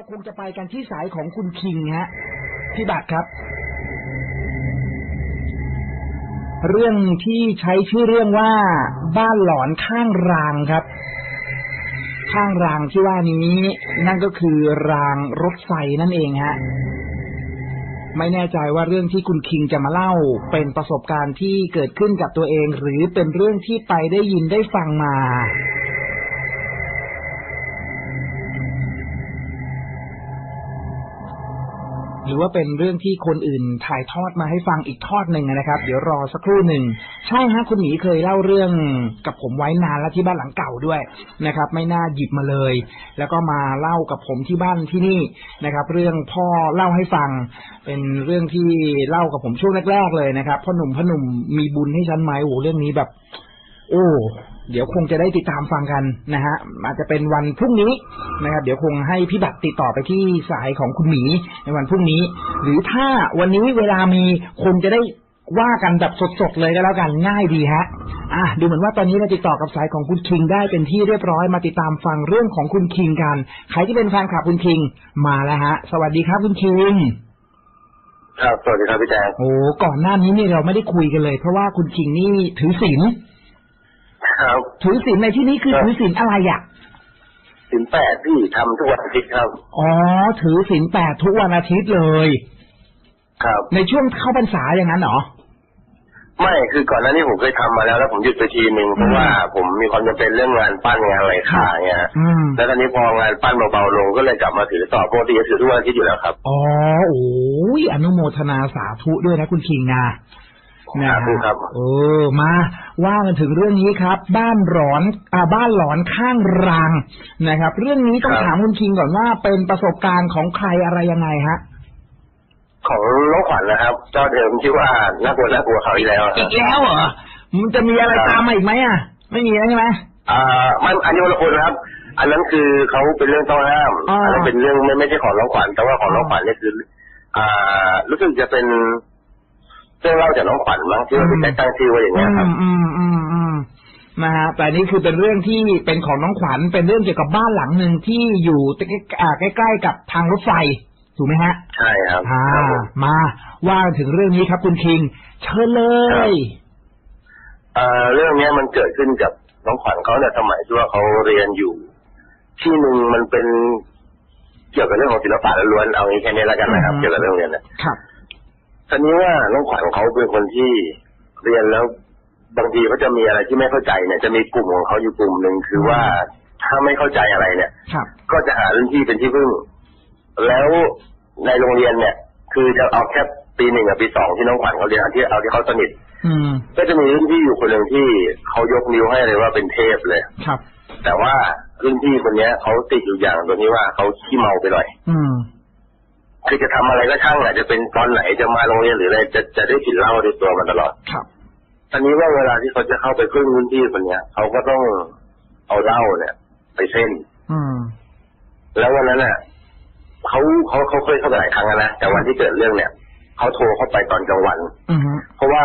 เราคงจะไปกันที่สายของคุณคิงฮะพี่บัตรครับ เรื่องที่ใช้ชื่อเรื่องว่าบ้านหลอนข้างรางครับ ข้างรางที่ว่านี้ นั่นก็คือรางรถไฟนั่นเองฮะไม่แน่ใจว่าเรื่องที่คุณคิงจะมาเล่า เป็นประสบการณ์ที่เกิดขึ้นกับตัวเอง หรือเป็นเรื่องที่ไปได้ยินได้ฟังมา รือว่าเป็นเรื่องที่คนอื่นถ่ายทอดมาให้ฟังอีกทอดหนึ่งนะครับ เดี๋ยวรอสักครู่หนึ่งใช่ฮะคุณหมีเคยเล่าเรื่องกับผมไว้นานแล้วที่บ้านหลังเก่าด้วยนะครับ ไม่น่าหยิบมาเลย แล้วก็มาเล่ากับผมที่บ้านที่นี่นะครับ เรื่องพ่อเล่าให้ฟัง เป็นเรื่องที่เล่ากับผมช่วงแรกๆเลยนะครับพ่อหนุ่มพ่อหนุ่มมีบุญให้ฉันไหมโอ้เรื่องนี้แบบ โอ้ เดี๋ยวคงจะได้ติดตามฟังกันนะฮะอาจจะเป็นวันพรุ่งนี้นะครับ เดี๋ยวคงให้พี่บัตรติดต่อไปที่สายของคุณหมีในวันพรุ่งนี้ หรือถ้าวันนี้เวลามีคงจะได้ว่ากันแบบสดๆเลยก็แล้วกันง่ายดีฮะ อะดูเหมือนว่าตอนนี้เราติดต่อกับสายของคุณคิงได้เป็นที่เรียบร้อยมาติดตามฟังเรื่องของคุณคิงกัน ใครที่เป็นแฟนคลับคุณคิงมาแล้วฮะ สวัสดีครับคุณคิงครับสวัสดีครับพี่แจ๊คโอ้ก่อนหน้านี้นี่เราไม่ได้คุยกันเลย เพราะว่าคุณคิงนี่ถือศีล ครับ ถือศีลในที่นี้คือครับถือศีลอะไรอะสินแปดพี่ทำทุกวันอาทิตย์ครับ อ๋อ ถือศีลแปดทุกวันอาทิตย์เลย ครับ ในช่วงเข้าพรรษาอย่างนั้นเหรอไม่คือก่อนหน้านี้ผมเคยทำมาแล้วแล้วผมหยุดไปทีหนึ่งเพราะว่าผมมีความจำเป็นเรื่องงานปั้นงานอะไรขาเงี้ยอืมแล้วตอนนี้พองานปั้นเบาๆลงก็เลยกลับมาถือต่อปกติจะถือทุกวันอาทิตย์อยู่แล้วครับ อ๋อโอ้ยอนุโมทนาสาธุด้วยนะคุณคิงนะ นะสาธุฮะครับเออมาว่ากันถึงเรื่องนี้ครับ บ้านหลอนอ่าบ้านหลอนข้างรางนะครับ เรื่องนี้ต้องครับถามคุณคิงก่อนว่าเป็นประสบการณ์ของใครอะไรยังไงฮะของน้องขวัญนะครับเจ้าเดิมที่ว่าน่ากลัวน่ากลัวเขาอีกแล้วอะคอีรับกแล้วเหรอมันจะมีอะไรครับตามมาอีกไหมอะ ไม่มีแล้วใช่ไหมอ่ามันอันนี้คนละคนนะครับ อันนั้นคือเขาเป็นเรื่องต้องห้ามอ่าอันนั้นเป็นเรื่องไม่ไม่ใช่ของน้องขวัญแต่ว่าของน้องขวัญเนี่ยคือ อ่า รู้สึกจะเป็น เรื่องเล่าจากน้องขวัญมั้งที่ว่าพี่แจ๊คตั้งชื่อไว้อย่างอืเงี้ยครับมอืมอืมอืมนะฮะแต่นี่คือเป็นเรื่องที่เป็นของน้องขวัญเป็นเรื่องเกี่ยวกับบ้านหลังหนึ่งที่อยู่ใกล้อ่าใกล้ๆกับทางรถไฟถูกไหมฮะ ใช่ครับอ่าครับผมมาว่าถึงเรื่องนี้ครับคุณคิง เชิญเลยเอ่อเรื่องเนี้ยมันเกิดขึ้นกับน้องขวัญเขาเนี่ยสมัยที่ว่าเขาเรียนอยู่ ที่หนึ่งมันเป็นเกี่ยวกับเรื่องของศิลปะล้วนๆเอางี้แค่นี้แล้วกันนะครับอืมเกี่ยวกับเรื่องเรียนนะครับ ทีนี้ว่าน้องขวัญเขาเป็นคนที่เรียนแล้วบางทีเขาจะมีอะไรที่ไม่เข้าใจเนี่ย จะมีกลุ่มของเขาอยู่กลุ่มหนึ่งคือว่าถ้าไม่เข้าใจอะไรเนี่ยครับก็จะหารุ่นพี่เป็นที่พึ่ง แล้วในโรงเรียนเนี่ย คือจะเอาแค่ปีหนึ่งกับปีสองที่น้องขวัญเขาเรียนเอาที่เอาที่เขาสนิทอืมก็จะมีรุ่นพี่อยู่คนหนึ่งที่เขายกนิ้วให้เลยว่าเป็นเทพเลยครับ แต่ว่ารุ่นพี่คนเนี้ยเขาติดอยู่อย่างตรงนี้ว่าเขาขี้เมาไปหน่อย อืม คือจะทำอะไรก็ช่างแหละจะเป็นตอนไหนจะมาโรงเรียนหรืออะไรจะจะได้กลิ่นเหล้าในตัวมันตลอดครับตอนนี้ว่าเวลาที่เขาจะเข้าไปพึ่งรุ่นพี่คนเนี้ยเขาก็ต้องเอาเหล้าเนี่ย ไปเส้น อืม แล้ววันนั้นน่ะเขาเขาเขาเคยเข้าไปหลายครั้งแล้วนะแต่วันที่เกิดเรื่องเนี่ยเขาโทรเข้าไปตอนกลางวันอืมเพราะว่า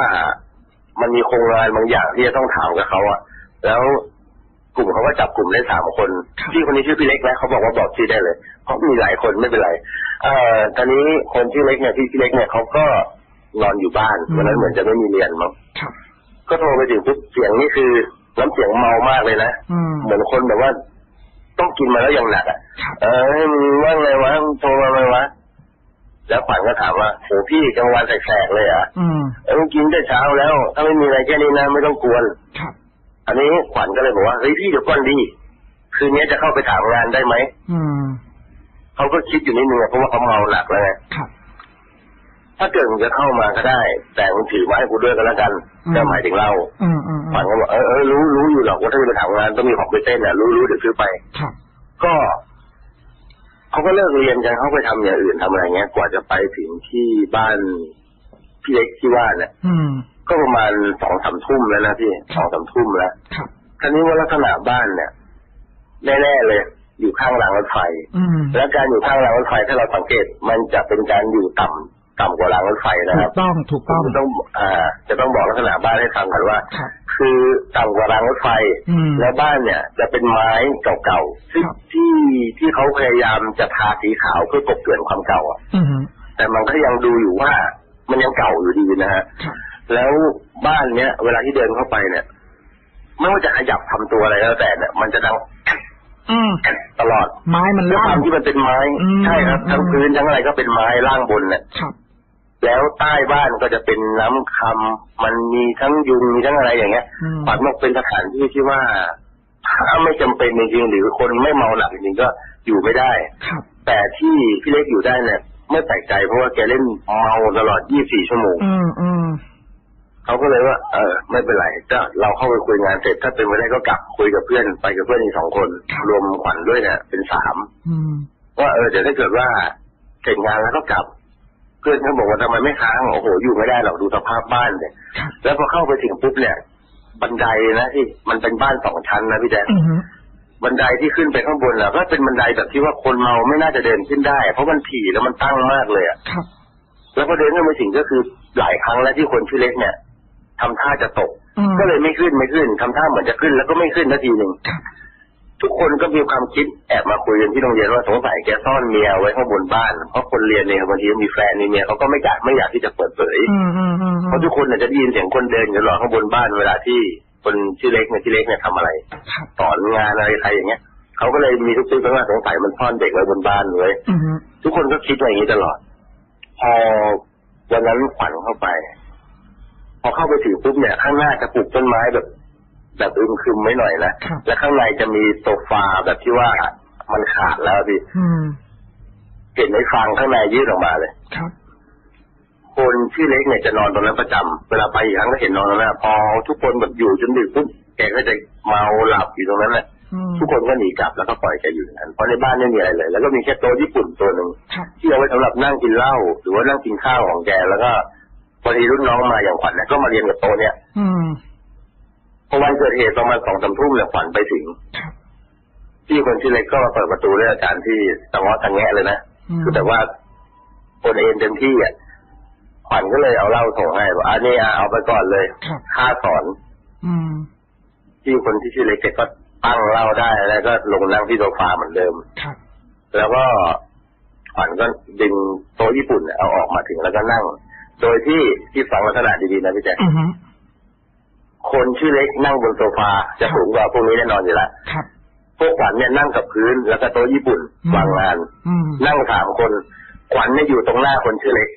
มันมีโครงงานบางอย่างที่จะต้องถามกับเขาอะแล้ว กลุ่มเขาก็จับกลุ่มได้สามคนพี่คนนี้ชื่อพี่เล็กนะเขาบอกว่าบอกชื่อได้เลยเพราะมีหลายคนไม่เป็นไรเอ่อตอนนี้คนชื่อเล็กเนี่ยพี่พี่เล็กเนี่ยเขาก็นอนอยู่บ้านวันนั้นเหมือนจะไม่มีเรียนมั้งครับก็โทรไปถึงปุ๊บเสียงนี่คือน้ำเสียงเมามากเลยนะอืมเหมือนคนแบบว่า ต้องกินมาแล้วยังหนักอะครับเออมึงว่าไงวะมึงโทรมาไหมวะแล้วขวัญก็ถามว่าโหพี่กลางวันแสกๆเลยอะอืมเออมึงกินแต่เช้าแล้ว ถ้าไม่มีอะไรแค่นี้นะไม่ต้องกวนครับ อันนี้ขวัญก็เลยบอกว่าเฮ้ยพี่เดี๋ยวก่อนดีคืนนี้จะเข้าไปถามงานได้ไหมอืมเขาก็คิดอยู่นิดนึงอะเพราะว่าเขาเมาหนักแล้วไงครับถ้าเกิดมึงจะเข้ามาก็ได้ แต่มึงถือมาให้กูด้วยก็แล้วกันอืมก็หมายถึงเราอืมอืมขวัญก็บอกเออเออรู้รู้อยู่หรอกว่าถ้าจะไปถามงานต้องมีของไปเต้นอะรู้รู้เดี๋ยวซื้อไปครับก็เขาก็เลิกเรียนกันเขาไปทำอย่างอื่นทำอะไรเงี้ย กว่าจะไปถึงที่บ้านพี่เล็กที่ว่าเนี่ยอืม ก็ประมาณสองสามทุ่มแล้วนะพี่สองสามทุ่มแล้วครับทีนี้ว่าลักษณะบ้านเนี่ยแน่ๆเลย อยู่ข้างรางรถไฟอืมแล้วการอยู่ข้างรางรถไฟถ้าเราสังเกต มันจะเป็นการอยู่ต่ต่ำกว่ารางรถไฟนะถูครับกต้องถูกต้องผมต้องอ่า จะต้องบอกลักษณะบ้านให้ฟังก่อนว่าครับคือต่ำกว่ารางรถไฟอืมแล้วบ้านเนี่ย จะเป็นไม้เก่าๆที่ครับที่ที่เขาพยายามจะทาสีขาวเพื่อกลบเกลื่อนความเก่าอะอืมแต่มันก็ยังดูอยู่ว่า มันยังเก่าอยู่ดีนะฮะครับ แล้วบ้านเนี้ย เวลาที่เดินเข้าไปเนี่ย ไม่ว่าจะขยับทำตัวอะไรก็แล้วแต่เนี่ยมันจะดังอืมตลอด ไม้มันด้วยคล่าวามที่มันเป็นไม้อืมใช่ครับ ทั้งอืมพื้นทั้งอะไรก็เป็นไม้ล่างบนเนี่ยครับแล้วใต้บ้านก็จะเป็นน้ำคำมันมีทั้งยุงมีทั้งอะไรอย่างเงี้ยอืมฝันว่าเป็นสถานที่ที่ว่า ถ้าไม่จำเป็นจริงๆหรือคนไม่เมาหนักจริงๆก็อยู่ไม่ได้ครับแต่ที่พี่เล็กอยู่ได้เนี่ยไม่แปลกใจเพราะว่าแกเล่นเมาตลอด 24 ชั่วโมง อืมอืม เขาก็เลยว่า เออ ไม่เป็นไรถ้าเราเข้าไปคุยงานเสร็จ ถ้าเป็นไปได้ก็กลับคุยกับเพื่อนไปกับเพื่อนอีกสองคน รวมขวัญด้วยเนี่ยเป็นสามอืมว่าเออเดี๋ยวถ้าเกิดว่าเสร็จงานแล้วก็กลับ เพื่อนเขาบอกว่าทำไมไม่ค้างโอ้โหอยู่ไม่ได้หรอกดูสภาพบ้านเนี่ยครับแล้วพอเข้าไปถึงปุ๊บเนี่ย บันไดนะที่มันเป็นบ้านสองชั้นนะพี่แจ๊คอืมบันไดที่ขึ้นไปข้างบนน่ะก็เป็นบันไดแบบที่ว่าคนเมาไม่น่าจะเดินขึ้นได้ เพราะมันถี่แล้วมันตั้งมากเลยอะครับแล้วพอเดินขึ้นไปถึงก็คือหลายครั้งแล้วที่คนชื่อเล็กเนี่ย ทำท่าจะตกอืมก็เลยไม่ขึ้นไม่ขึ้นทำท่าเหมือนจะขึ้น แล้วก็ไม่ขึ้นนาทีหนึ่งครับทุกคนก็มีความคิดแอบมาคุยกันที่โรงเรียนว่าสงสัยแกซ่อนเมียไว้ข้างบนบ้าน เพราะคนเรียนเนี่ยบางทีมีแฟนมีเมียเขาก็ไม่อยากไม่อยากที่จะเปิดเผยอืมอืมอืมเพราะทุกคนเนี่ยจะได้ยินเสียงคนเดินอยู่หรอข้างบนบ้านเวลาที่คนชื่อเล็กเนี่ยชื่อเล็กเนี่ยทำอะไรครับสอนงานอะไรใครอย่างเงี้ยเขาก็เลยมีทุกทีว่าสงสัยมันซ่อนเด็กไว้บนบ้านเลยอืมทุกคนก็คิดว่าอย่างนี้ตลอด พอวันนั้นขวัญเข้าไปพ อเข้าไปถึงปุ๊บเนี่ยข้างหน้าจะปลูกต้นไม้แบบ แบบอึมครึมไว้หน่อยนะครับและข้างในจะมีโซฟาแบบที่ว่ามันขาดแล้วพี่อืมเห็นไอ้ฟางข้างในยื่นออกมาเลยครับคนชื่อเล็กเนี่ยจะนอนตรงนั้นประจำเวลาไปอีกครั้งก็เห็นนอนตรงนั้นนะพอทุกคนแบบอยู่จนดึกปุ๊บแกก็จะเมาหลับอยู่ตรงนั้นแหละอืมทุกคนก็หนีกลับแล้วก็ปล่อยแกอยู่อย่างนั้นเพราะในบ้านไม่มีอะไรเลย แล้วก็มีแค่โต๊ะญี่ปุ่นตัวหนึ่งครับที่เอาไว้สำหรับนั่งกินเหล้าหรือว่านั่งกินข้าวของแกแล้วก็ พอดีรุ่นน้องมาอย่างขวัญเนี่ยก็มาเรียนกับโต๊ะเนี่ย อืมพอวันเกิดเหตุประมาณสองสามทุ่มเนี่ยขวัญไปถึงครับพี่คนชื่อเล็กก็มาเปิดประตูด้วยอาการที่ตะง้อตะแงะเลยนะอืมคือแต่ว่าคนเอ็นเต็มที่อะขวัญก็เลยเอาเหล้าส่งให้บอกอันนี้อะเอาไปก่อนเลยครับค่าสอน อืมพี่คนที่ชื่อเล็กแกก็ตั้งเหล้าได้แล้วก็ลงนั่งที่โซฟาเหมือนเดิมครับแล้วก็ขวัญก็ดึงโต๊ะญี่ปุ่นเนี่ยเอาออกมาถึงแล้วก็นั่ง โดยที่ที่ฟังลักษณะดีๆนะพี่แจ๊คอืมคนชื่อเล็กนั่งบนโซฟาจะสูงกว่าพวกนี้แน่นอนอยู่แล้วครับพวกขวัญเนี่ยนั่งกับพื้นแล้วก็โต๊ะญี่ปุ่นอืมวางงานอืมนั่งสามคนขวัญเนี่ยอยู่ตรงหน้าคนชื่อเล็ก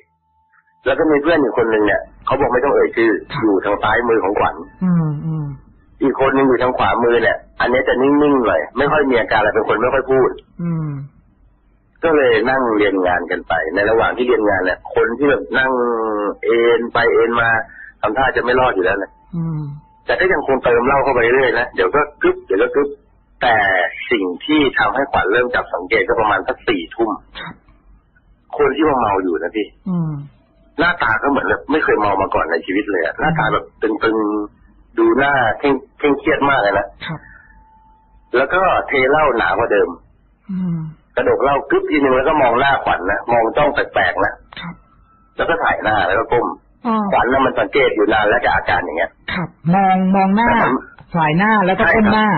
แล้วก็มีเพื่อนอีกคนหนึ่งเนี่ยเขาบอกไม่ต้องเอ่ยชื่อ อยู่ทางซ้ายมือของขวัญอืมอืมอีกคนหนึงอยู่ทางขวามือเนี่ย อันนี้จะนิ่งๆหน่อยไม่ค่อยมีอาการอะไรเป็นคนไม่ค่อยพูด อืม ก็เลยนั่งเรียนงานกันไป ในระหว่างที่เรียนงานเนี่ยคนที่แบบนั่งเอ็นไปเอ็นมาทำท่าจะไม่รอดอยู่แล้วเนี่ยอืมแต่ก็ยังคงเติมเหล้าเข้าไปเรื่อยๆนะเดี๋ยวก็กึ๊บเดี๋ยวก็กึ๊บแต่สิ่งที่ทำให้ขวัญเริ่มจับสังเกตก็ประมาณสักสี่ทุ่มครับคนที่ว่าเมาอยู่นะพี่อืมหน้าตาก็เหมือนแบบไม่เคยเมามาก่อนในชีวิตเลยอะหน้าตาแบบตึงๆดูหน้าเคร่งเคร่งเครียดมากเลยนะครับแล้วก็เทเหล้าหนากว่าเดิมอืม กระดกเหล้ากึ๊บทีนึงแล้วก็มองหน้าขวัญนะมองจ้องแปลกๆนะครับแล้วก็ถ่ายหน้าแล้วก็ก้มอ๋อขวัญน่ะมันสังเกตอยู่นานแล้วกับอาการอย่างเงี้ย ครับ มองมองหน้าแต่ผมสายหน้าแล้วก็ใช่ก้มครับหน้า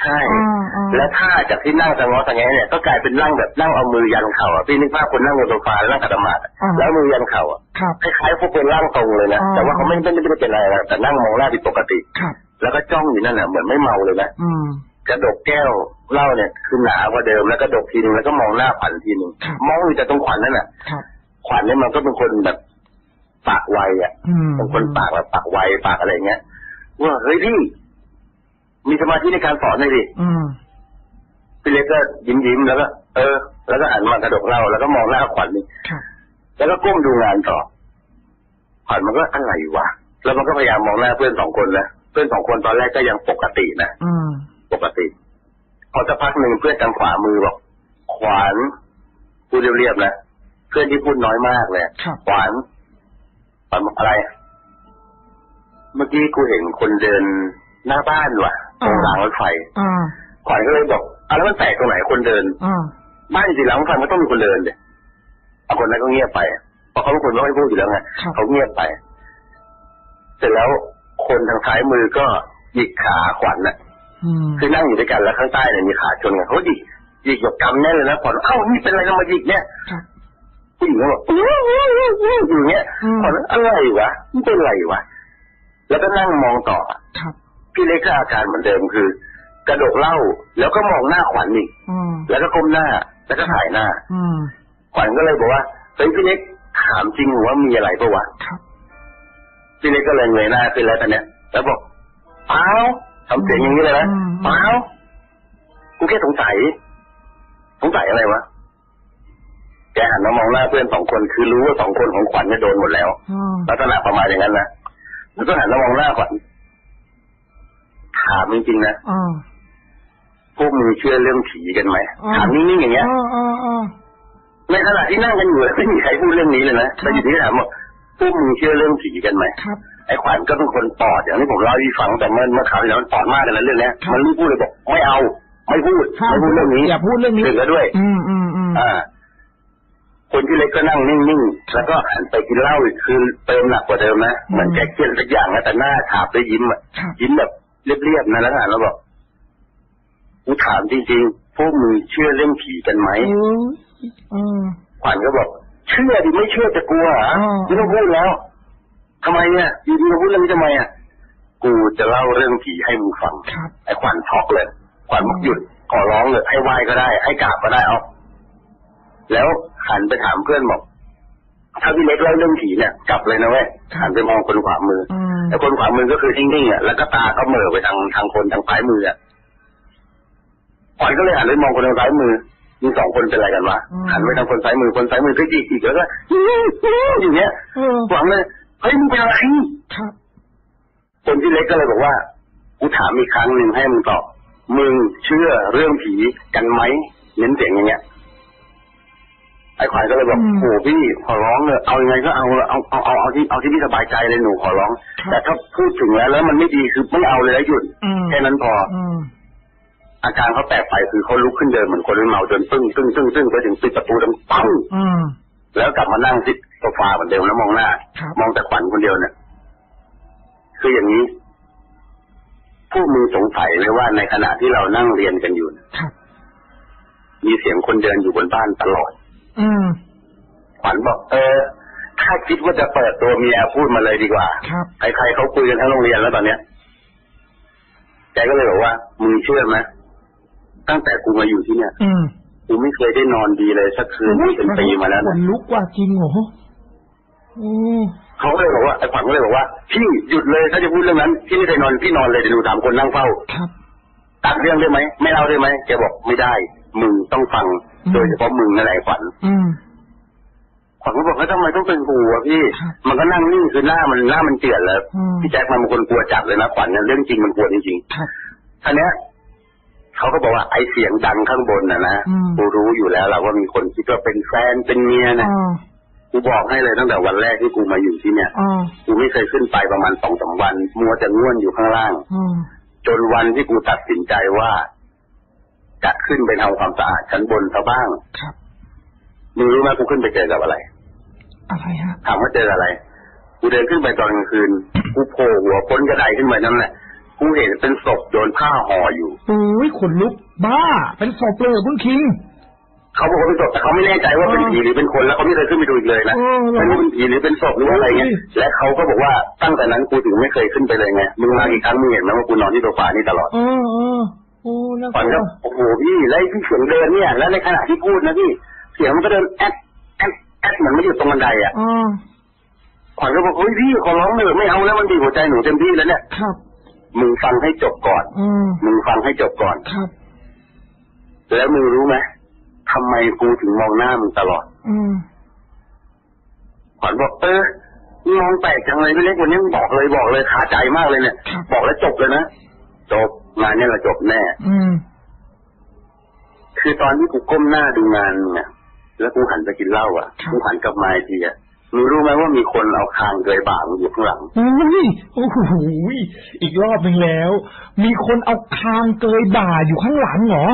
ใช่อ่าอ่าและท่าจากที่นั่งสงอสงแงเนี่ยก็กลายเป็นนั่งแบบนั่งเอามือยันเข่าอะพี่นึกภาพคนนั่งบนโซฟาแล้วนั่งขัดสมาธิอะอ่าแล้วมือยันเข่าอะครับคล้ายๆพวกเป็นร่างทรงเลยนะอ่าแต่ว่าเขาไม่ไม่ไม่ได้เป็นอะไรนะแต่นั่งมองหน้าผิดปกติครับแล้วก็จ้องอยู่นั่นน่ะเหมือนไม่เมาเลยนะอืมกระดกแก้ว เหล้าเนี่ยคือหนากว่าเดิมแล้วก็ดกทีนึงแล้วก็มองหน้าขวัญทีนึงครับมองอยู่แต่ตรงขวัญนั่นน่ะครับขวัญเนี่ยมันก็เป็นคนแบบปากไวอะอืมเป็นคนปากแบบปากไวปากอะไรอย่างเงี้ยว่าเฮ้ยพี่ มีสมาธิในการสอนหน่อยดิอืมพี่เล็กก็ยิ้มยิ้มๆแล้วก็เออ แล้วก็หันมากระดกเหล้าแล้วก็มองหน้าขวัญนี่ครับแล้วก็ก้มดูงานต่อขวัญมันก็อะไรวะแล้วมันก็พยายามมองหน้าเพื่อนสองคนนะเพื่อนสองคนตอนแรกก็ยังปกตินะอืมปกติ พอสักพักหนึ่งเพื่อนทางขวามือบอกขวานพูดเรียบๆนะเพื่อนที่พูดน้อยมากเลยครับขวานขวานบอกอะไร เมื่อกี้กูเห็นคนเดินหน้าบ้านว่ะตรงรางรถไฟอ่าขวานก็เลยบอกอะแล้วมันแปลกตรงไหนคนเดินอ่าบ้านจริงๆหลังรถไฟมันต้องมีคนเดินเลยเอาคนนั้นก็เงียบไปเพราะเขาเป็นคนไม่ค่อยพูดอยู่แล้วไงครับเขาเงียบไป เสร็จแล้วคนทางซ้ายมือก็หยิกขาขวัญน่ะอืม คือนั่งอยู่ด้วยกันแล้วข้างใต้เนี่ยมีขาชนกันเขาก็หยิกหยิกแบบกำแน่นเลยนะขวัญเอ้านี่เป็นอะไรกันมาหยิกเนี่ยครับผู้หญิงก็บอกอื้ออื้ออื้ออื้ออยู่เงี้ยอืมขวัญอะไรวะมันเป็นอะไรวะแล้วก็นั่งมองต่อครับพี่เล็กก็อาการเหมือนเดิมคือ กระดกเหล้าแล้วก็มองหน้าขวัญอีกอืมแล้วก็ก้มหน้า แล้วก็ถ่ายหน้าอืมขวัญก็เลยบอกว่าเฮ้ยพี่เล็กถามจริงว่ามีอะไรปะวะครับพี่เล็กก็เลยเงยหน้าขึ้นแล้วตอนเนี้ยแล้วบอกเปล่า ทำเสียงอย่างนี้เลยนะอืมเปล่ากูแค่สงสัย สงสัยอะไรวะ แกหันมามองหน้าเพื่อนสองคนคือรู้ว่าสองคนของขวัญเนี่ยโดนหมดแล้วอืมลักษณะประมาณอย่างนั้นนะแล้วก็หันมามองหน้าขวัญถามจริงๆนะอืมพวกมึงเชื่อเรื่องผีกันไหมอืมถามนิ่งๆอย่างเงี้ยอืมอืมอืมในขณะที่นั่งกันอยู่ไม่มีใครพูดเรื่องนี้เลยนะแต่อยู่ที่ถามว่าพวกมึงเชื่อเรื่องผีกันไหมครับ ไอ้ขวัญก็เป็นคนปอดอย่างที่ผมเล่าให้พี่ฟังแต่เมื่อเมื่อคราวที่แล้วมันปอดมากเลยนะเรื่องเนี้ยครับมันรีบพูดเลยบอกไม่เอา ไม่พูดห้ามไม่พูดเรื่องนี้อย่าพูดเรื่องนี้ถึงแล้วด้วย อืมอืมอืมอ่าคนที่เล็กก็นั่งนิ่งๆ แล้วก็หันไปกินเหล้าอีกคือเติมหนักกว่าเดิมนะ เหมือนแกเครียดสักอย่างนะแต่หน้าฉาบด้วยยิ้มอะครับยิ้มแบบเรียบๆนะแล้วหันแล้วบอกกูถามจริงๆ พวกมึงเชื่อเรื่องผีกันไหมโอ้ยอืมขวัญก็บอก เชื่อดิไม่เชื่อจะกลัวเหรออ่าไม่ต้องพูดแล้ว ทำไมเนี่ยอยู่ดีมาพูดเรื่องนี้ทำไมอะกูจะเล่าเรื่องผีให้มึงฟังครับไอ้ขวัญช็อกเลยขวัญบอกหยุดขอร้องเลยให้ไหว้ก็ได้ ให้กราบก็ได้เอาแล้วหันไปถามเพื่อนบอกถ้าพี่เล็กเล่าเรื่องผีเนี่ยกลับเลยนะเว้ยหันไปมองคนขวามืออืมไอ้คนขวามือก็คือนิ่งๆอะแล้วก็ตาก็เหม่อไปทางทางคนทางซ้ายมืออะขวัญก็เลยหันไปมองคนทางซ้ายมือมีสองคนเป็นอะไรกันวะหันไปทางคนซ้ายมือคนซ้ายมือก็จีกอีกแล้วก็อย่างเงี้ยเออหวังเลย เฮ้ยมึงเป็นอะไรครับคนที่เล็กก็เลยบอกว่ากูถามอีกครั้งหนึ่งให้มึงตอบ มึงเชื่อเรื่องผีกันไหมเน้นเสียงอย่างเงี้ยไอ้ขวัญก็เลยบอกอืมโอ้พี่ขอร้องเลยเอายังไงก็เอาเอาเอาเอาเอาที่เอาที่พี่สบายใจเลยหนูขอร้องครับแต่ถ้าพูดถึงแล้ว แล้วมันไม่ดีคือไม่เอาเลยแล้วหยุดอืมแค่นั้นพออืมอาการเขาแปลกไปคือเขาลุกขึ้นเดินเหมือนคนเมาจนตึ้งตึ้งตึ้งตึ้งไปถึงปิดประตูดังปังอืม แล้วกลับมานั่งที่โซฟาเหมือนเดิมแล้วมองหน้าครับมองแต่ขวัญคนเดียวเนี่ยคืออย่างนี้พวกมึงสงสัยไหมว่าในขณะที่เรานั่งเรียนกันอยู่เนี่ยครับมีเสียงคนเดินอยู่บนบ้านตลอด อืมขวัญบอก เออ ถ้าคิดว่าจะเปิดตัวเมียพูดมาเลยดีกว่าครับใครๆเขาคุยกันทั้งโรงเรียนแล้วตอนเนี้ยแกก็เลยบอกว่ามึงเชื่อไหมตั้งแต่กูมาอยู่ที่เนี่ย อืม กูไม่เคยได้นอนดีเลยสักคืนเป็นปีมาแล้วขนะนลุกว่าจริงเหรออืมเขาก็เลยบอกว่าไอ้ขวัญก็เลยบอกว่าพี่หยุดเลยถ้าจะพูดเรื่องนั้นพี่ไม่เคยนอนพี่นอนเลยเดี๋ยวหนูสามคนนั่งเฝ้าครับตัดเรื่องได้ไหมไม่เล่าได้ไหมแกบอกไม่ได้ มึงต้องฟังอืมโดยเฉพาะมึงนั่นแหละไอ้ขวัญอืมขวัญก็บอกว่าทำไมต้องเป็นกูอะพี่ครับมันก็นั่งนิ่งคือหน้ามันหน้ามันเจือนแล้วอืมพี่แจ็คมันเป็นคนกลัวจัดเลยนะขวัญเนี่ยเรื่องจริงมันกลัวจริงครับๆทีเนี้ย เขาก็บอกว่าไอ้เสียงดังข้างบนน่ะนะอืมกูรู้อยู่แล้วเราว่ามีคนคิดว่าเป็นแฟนเป็นเมียนะอ่ากูบอกให้เลยตั้งแต่วันแรกที่กูมาอยู่ที่เนี่ยอ่ากูไม่เคยขึ้นไปประมาณสองสามวัน มัวแต่ง่วนอยู่ข้างล่างอืมจนวันที่กูตัดสินใจว่าจะขึ้นไปทำความสะอาดชั้นบนซะบ้างครับมึงรู้ไหมกูขึ้นไปเจอกับอะไรอะไรฮะถามว่าเจออะไร กูเดินขึ้นไปตอนกลางคืน กูโผล่หัวพ้นกระไดขึ้นไปนั่นแหละ กูเห็นเป็นศพโดนผ้าห่ออยู่โอ้ยขนลุกบ้า เป็นศพเลยเหรอคุณคิงเขาบอกว่าเป็นศพแต่เขาไม่แน่ใจว่าเป็นผีหรือเป็นคนแล้วเขาไม่เคยขึ้นไปดูอีกเลยนะเออเหรอไม่รู้เป็นผีหรือเป็นศพหรือว่าอะไรเงี้ยเฮ้ยและเขาก็บอกว่าตั้งแต่นั้นกูถึงไม่เคยขึ้นไปเลยไงมึงมากี่ครั้งมึงเห็นไหมว่ากูนอนที่โซฟานี่ตลอดเออเออโอ้น่ากขวัญลัก็วโอ้โหพี่แล้วไอ้ที่เสียงเดินเนี่ย แล้วในขณะที่พูดนะพี่เสียงมันก็เดินแอดแอดแอดเหมือนไม่อยู่ตรงบันไดอะอ่าขวัญก็บอกเฮ้ยพี่ขอร้องเลยไม่เอาแล้วมันบีบหัวใจหนูเต็มที่แล้วเนี่ยครับ มึงฟังให้จบก่อนอืมมึงฟังให้จบก่อนครับ แล้วมึงรู้ไหมทำไมกูถึงมองหน้ามึงตลอด อืมขวัญบอกเออมึงมองแปลกจังเลยพี่เล็กวันนี้มึงบอกเลยบอกเลยขาใจมากเลยเนี่ยครับบอกแล้วจบเลยนะจบงานเนี่ยแหละจบแน่ อืมคือตอนที่กูก้มหน้าดูงานเนี่ยแล้วกูหันไปกินเหล้าอะครับกูหันกลับมาอีกทีอะ มึงรู้ไหมว่ามีคนเอาคางเกยบ่ามึงอยู่ข้างหลังอุ้ยโอ้โหอีกรอบหนึ่งแล้ว มีคนเอาคางเกยบ่าอยู่ข้างหลังเหรอ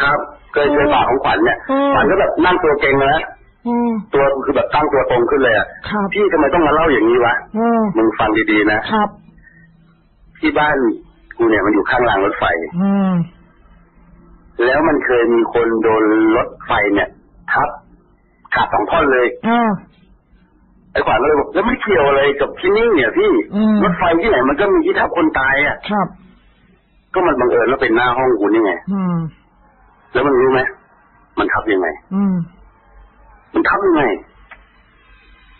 ครับเกยเกยบ่าของขวัญเนี่ยอืมขวัญก็แบบนั่งตัวเก่งเลยนะอืมตัวคือแบบตั้งตัวตรงขึ้นเลยอะครับพี่ทำไมต้องมาเล่าอย่างนี้วะอืมมึงฟังดีๆนะครับ ที่บ้านกูเนี่ยมันอยู่ข้างรางรถไฟอืมแล้วมันเคยมีคนโดนรถไฟเนี่ยทับขาดสองท่อนเลยอ่า ไอ้ขวัญก็เลยบอกแล้วไม่เกี่ยวอะไรกับที่นี่เนี่ยพี่อืมรถไฟที่ไหนมันก็มีที่ทับคนตายอะครับ ก็มันบังเอิญว่าเป็นหน้าห้องกูนี่ไงอืมแล้วมันรู้ไหมมันทับยังไง อืมมันทับยังไง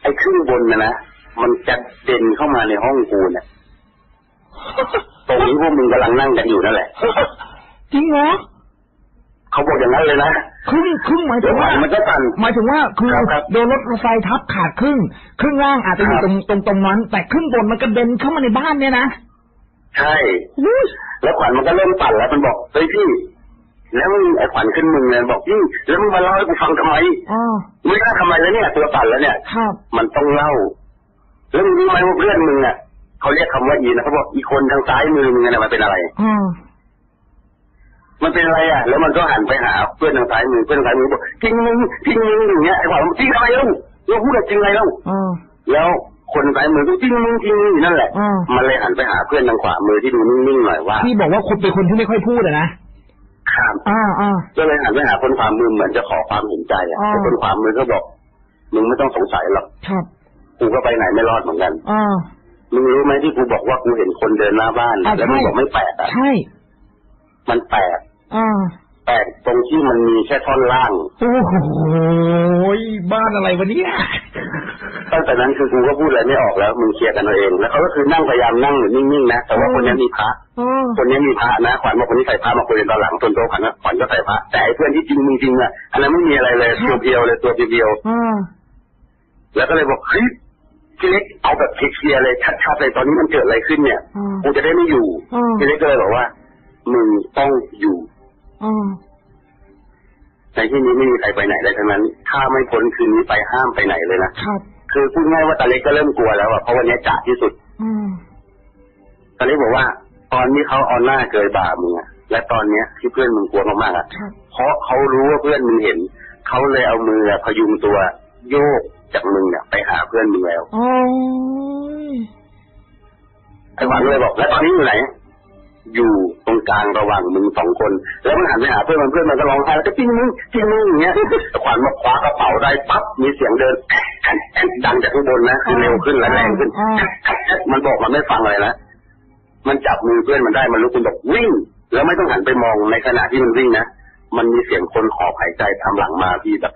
ไอ้ครึ่งบนนะนะมันจะเด่นเข้ามาในห้องกูเนี่ยตรงนี้พวกมึงกำลังนั่งกันอยู่นั่นแหละจริงเหรอ เขาบอกอย่างนั้นเลยนะครึ่งครึ่งหมายเดี๋ถึยวงขวัว่าญมันก็สั่นหมายถึงว่าคือครับครับโดนรถไฟทับขาดครึ่งครึ่งล่างอาจจะอยู่ครับตรงตรงตรงนั้น แต่ครึ่งบนมันกระเด็นเข้ามาในบ้านเนี่ยนะใช่อุ้ยแล้วขวัญมันก็เริ่มปั่นแล้วมันบอกเฮ้ยพี่แล้วมึงไอ้ขวัญขึ้นมึงเลยบอกพี่แล้วมึงมาเล่าให้กูฟังทำไมอ๋อไม่กล้าทำไมแล้วเนี่ยตัวปั่นแล้วเนี่ยครับมันต้องเล่าแล้วมึงรู้ไหมว่าเพื่อนมึงอะเขาเรียกคำว่าอีนะเขาบอกอีคนทางซ้ายมือมึงเนี่ยมันเป็นอะไรอื มมันเป็นอะไรอะ แล้วมันก็หันไปหาเพื่อนทางซ้ายมือเพื่อนทางซ้ายมือบอกจริงมึงจริงมึงอย่างเงี้ยไอ้ขวัญบอกจริงอะไรเล่าเราพูดอะไรจริงอะไรเล่าอืมแล้วคนซ้ายมือก็จริงมึงจริงมึงอยู่นั่นแหละอืมมันเลยหันไปหาเพื่อนทางขวามือที่ดูนิ่งๆหน่อยว่าที่บอกว่าคนเป็นคนที่ไม่ค่อยพูดอะนะข้ามอ่าอ่าก็เลยหันไปหาคนขวามือเหมือนจะขอความเห็นใจอะอ่าแต่คนขวามือก็บอกมึงไม่ต้องสงสัยหรอกครับกูก็ไปไหนไม่รอดเหมือนกันอ่ามึงรู้ไหมที่กูบอกว่ากูเห็นคนเดินหน้าบ้านอ่าแล้วมึงใช่บอกไม่แปลกอะใช่ มันแปลกอ่าแปลกตรงที่มันมีแค่ท่อนล่าง โอ้โหบ้านอะไรวะเนี่ยตั้งแต่นั้นคือกูก็พูดอะไรไม่ออกแล้วมึงเคลียร์กันเอาเอง แล้วเขาก็คือนั่งพยายามนั่งอยู่นิ่งๆนะแต่ว่าคนนี้มีพระอ๋อคนนี้มีพระนะขวัญบอกคนนี้ใส่พระมาคุยกันตอนหลังส่วนตัวขวัญนะขวัญก็ใส่พระแต่ไอ้เพื่อนที่จริงมึงจริงอะอันนั้นไม่มีอะไรเลยตัวเพียวๆเลยตัวเพียวอ่าๆแล้วก็เลยบอกเฮ้ยพี่เล็กเอาแบบเคลียร์ๆเลยชัดๆเลยตอนนี้มันเกิดอะไรขึ้นเนี่ยอ่ากูจะได้ไม่อยู่อืมพี่เล็กก็เลยบอกว่า มึงต้องอยู่อ่าในที่นี้ไม่มีใครไปไหนเลยทั้งนั้น ถ้าไม่พ้นคืนนี้ไปห้ามไปไหนเลยนะครับคือพูดง่ายว่าตาเล็กก็เริ่มกลัวแล้วอะเพราะวันนี้จ่าที่สุดอืมตาเล็กบอกว่า ตอนนี้เขาเอาหน้าเกยบ่ามึงอะและตอนเนี้ยที่เพื่อนมึงกลัวมากๆอะครับเพราะเขารู้ว่าเพื่อนมึงเห็นเขาเลยเอามืออะพยุงตัวโยกจากมึงเนี่ยไปหาเพื่อนมึงแล้วโอ้ยไอ้หวังเลยบอก แล้วตอนนี้อยู่ไหน อยู่ตรงกลางระหว่างมึงสองคน แล้วมันหันไปหาเพื่อนมันเพื่อนมันก็ร้องไห้แล้วก็จิ้งมึงจิ้งมึงอย่างเงี้ยแต่ขวัญมาคว้ากระเป๋าได้ปั๊บมีเสียงเดินแอะแอะแอะดังจากข้างบนนะคือเร็วขึ้นและแรงขึ้นแอะแอะแอะมันบอกมันไม่ฟังอะไรนะมันจับมือเพื่อนมันได้มันลุกขึ้นบอกวิ่ง แล้วไม่ต้องหันไปมองในขณะที่มันวิ่งนะมันมีเสียงคนขอบหายใจทำหลังมาพี่แบบ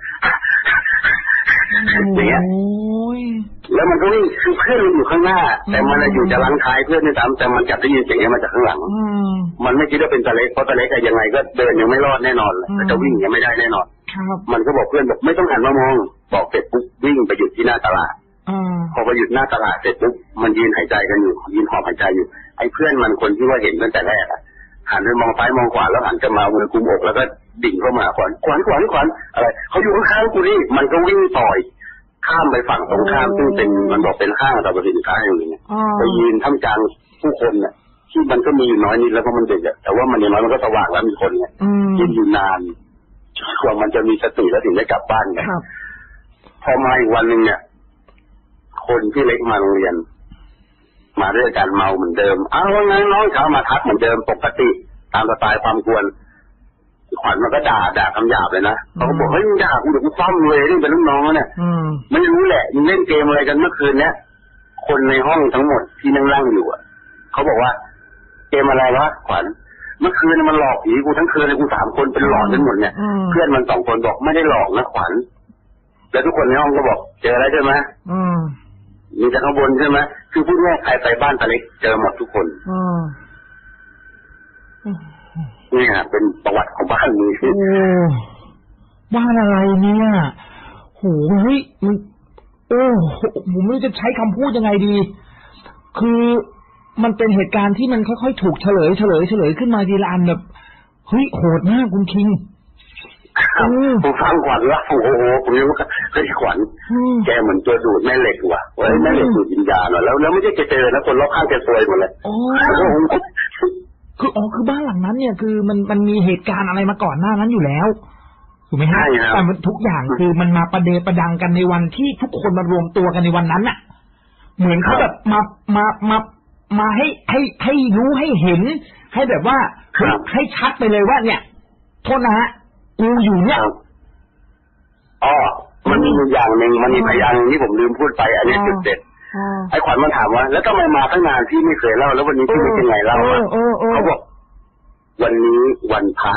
แล้วมันก็วิ่งคือเพื่อนมันอยู่ข้างหน้า แต่มันอะอยู่จะลังท้ายเพื่อนนี่ตามแต่มันจับได้ยินเสียงนี้มาจากข้างหลังอืมมันไม่คิดว่าเป็นตะเล็กเพราะตะเล็กอะยังไงก็เดินยังไม่รอดแน่นอนเลยอืมแต่จะวิ่งยังไม่ได้แน่นอนครับมันก็บอกเพื่อนบอกไม่ต้องหันมามอง บอกเสร็จปุ๊บวิ่งไปหยุดที่หน้าตลาดอ่าพอไปหยุดหน้าตลาดเสร็จปุ๊บมันยืนหายใจกันอยู่ยืนหอบหายใจอยู่ ไอ้เพื่อนมันคนที่ว่าเห็นตั้งแต่แรกอะหันไปมองซ้ายมองขวาแล้วหันจะมาเอามือกุมอกแล้วก็ดิ่งเข้ามาขวัญขวัญขวัญขวัญอะไรเขาอยู่ข้างๆกูนี่มันก็วิ่งต่อยข้ามไปฝั่งตรงข้ามซึ่งเป็นมันบอกเป็นห้างสรรพสินค้าอย่างหนึงอ่าไปยืนท่ามกลางผู้คนน่ะที่มันก็มีอยู่น้อยนิดแล้วเพราะมันเด็กอะแต่ว่ามันอย่างน้อยมันก็สว่างแล้วมีคนเนี่ยอืมยืนอยู่นานกว่ามันจะมีสติแล้วถึงได้กลับบ้านไงครับพอมาอีกวันหนึ่งเนี่ย คนที่เล็กมาโรงเรียน มาด้วยอาการเมาเหมือนเดิม อ้าวว่าไงน้องเขามาทักเหมือนเดิมปกติ ตามสไตล์ความควร ขวัญมันก็ด่าด่าคำหยาบเลยนะเขาก็บอกเฮ้ยมึงด่ากูเดี๋ยวกูซ่อมเลยนี่เป็นลูกน้องแล้วเนี่ยอืมไม่รู้แหละมึงเล่นเกมอะไรกันเมื่อคืนเนี้ยคนในห้องทั้งหมดที่นั่งนั่งอยู่อะเขาบอกว่า เกมอะไรวะขวัญเมื่อคืนมันหลอกผีกูทั้งคืนเลยกูสามคนเป็นหลอนกันหมดเนี่ยอืมเพื่อนมันสองคนบอกไม่ได้หลอกนะขวัญแล้วทุกคนในห้องก็บอก เจออะไรใช่ไหมอืมมีจากข้างบนใช่ไหมคือพูดง่ายๆใครไปบ้านตาเล็กเจอหมดทุกคน อืม นี่ฮะเป็นประวัติของบ้านนี้โอ้บ้านอะไรเนี่ยโหเฮ้ยมันโอ้ผมไม่รู้จะใช้คำพูดยังไงดี คือมันเป็นเหตุการณ์ที่มันค่อยๆถูกเฉลยเฉลยเฉลยขึ้นมาทีละอันแบบเฮ้ยโหดมากคุณคิงครับอืมผมฟังขวัญแล้วโอ้โหผมยังว่าเฮ้ยขวัญอืมแกเหมือนตัวดูดแม่เหล็กว่ะเว้ยแม่เหล็กดูดวิญญาณว่ะแล้วแล้วไม่ใช่แกเจอนะคนรอบข้างแกซวยหมดเลยโอ้โอ้โห คืออ๋อคือบ้านหลังนั้นเนี่ยคือมันมันมีเหตุการณ์อะไรมาก่อนหน้านั้นอยู่แล้วถูกไหมฮะใช่ครับแต่มันทุกอย่างคือมันมาประเดประดังกันในวันที่ทุกคนมารวมตัวกันในวันนั้นน่ะ เหมือนเขาแบบมามามามาให้ให้ให้รู้ให้เห็น ให้แบบว่าเฮ้ยให้ชัดไปเลยว่า เนี่ยโทษนะฮะกูอยู่เนี่ยครับอ๋อมันมีอยู่อย่างหนึ่งมันมีพยานหนึ่งที่ผมลืมพูดไป อันนี้จุดเด็ดอ่า ไอ้ขวัญมันถามว่า แล้วทำไมมาตั้งนานที่ไม่เคยเล่า แล้ววันนี้ที่ไม่เป็นไงเล่าเออะอเออเออเขาบอกวันนี้วันพระ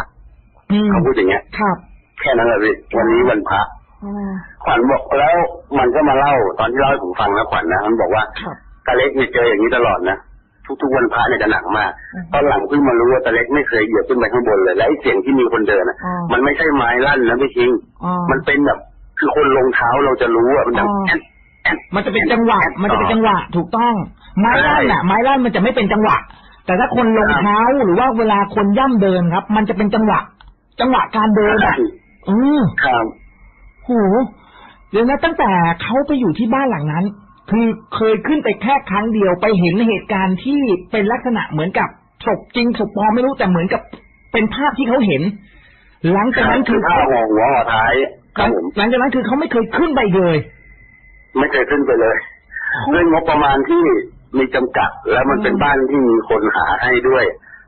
อืมเขาพูดอย่างเงี้ยครับแค่นั้นแหละพี่วันนี้วันพระอ่าขวัญบอกแล้วมันก็มาเล่า ตอนที่เล่าให้ผมฟังนะขวัญนะมันบอกว่าครับตาเล็กเนี่ยเจออย่างนี้ตลอดนะทุกๆวันพระเนี่ยจะหนักมากอืมตอนหลังเพิ่งมารู้ว่าตาเล็กไม่เคยเหยียบขึ้นไปข้างบนเลย และไอ้เสียงที่มีคนเดินนะอ๋อมันไม่ใช่ไม้ลั่นนะพี่คิงอ๋อมันเป็นแบบคือคนลงเท้าเราจะรู้อะมันดังอ๋อแอ๊ะแอ๊ะ มันจะเป็นจังหวะ มันจะเป็นจังหวะ ถูกต้อง ไม้ลั่นน่ะ ไม้ลั่นมันจะไม่เป็นจังหวะ แต่ถ้าคนลงเท้าหรือว่าเวลาคนย่ำเดินครับ มันจะเป็นจังหวะ จังหวะการเดินอะอือครับโหเดี๋ยวนะตั้งแต่เขาไปอยู่ที่บ้านหลังนั้น คือเคยขึ้นไปแค่ครั้งเดียวไปเห็นเหตุการณ์ที่เป็นลักษณะเหมือนกับศพจริงศพปลอมไม่รู้แต่เหมือนกับเป็นภาพที่เขาเห็น หลังจากนั้นคือผ้าห่อหัวห่อท้ายคหรัลับงผมหลังจากนั้นคือเขาไม่เคยขึ้นไปเลย ไม่เคยขึ้นไปเลยด้วยงบประมาณที่มีจำกัด แล้วมันเป็นบ้านที่มีคนหาให้ด้วย